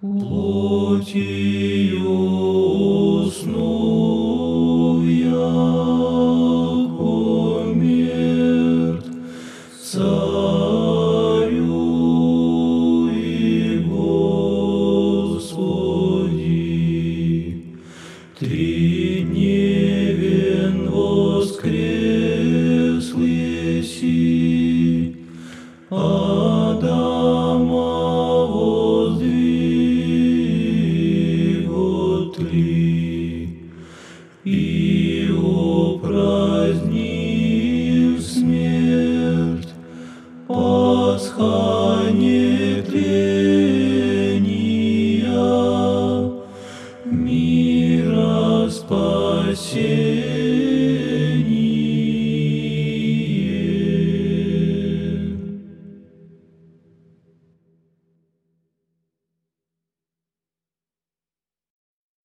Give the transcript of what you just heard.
Плотью уснув яко мертв царю и Господи. Три дневен воскрес леси, а и упразднив смерть, Пасха нетления, мира спасения.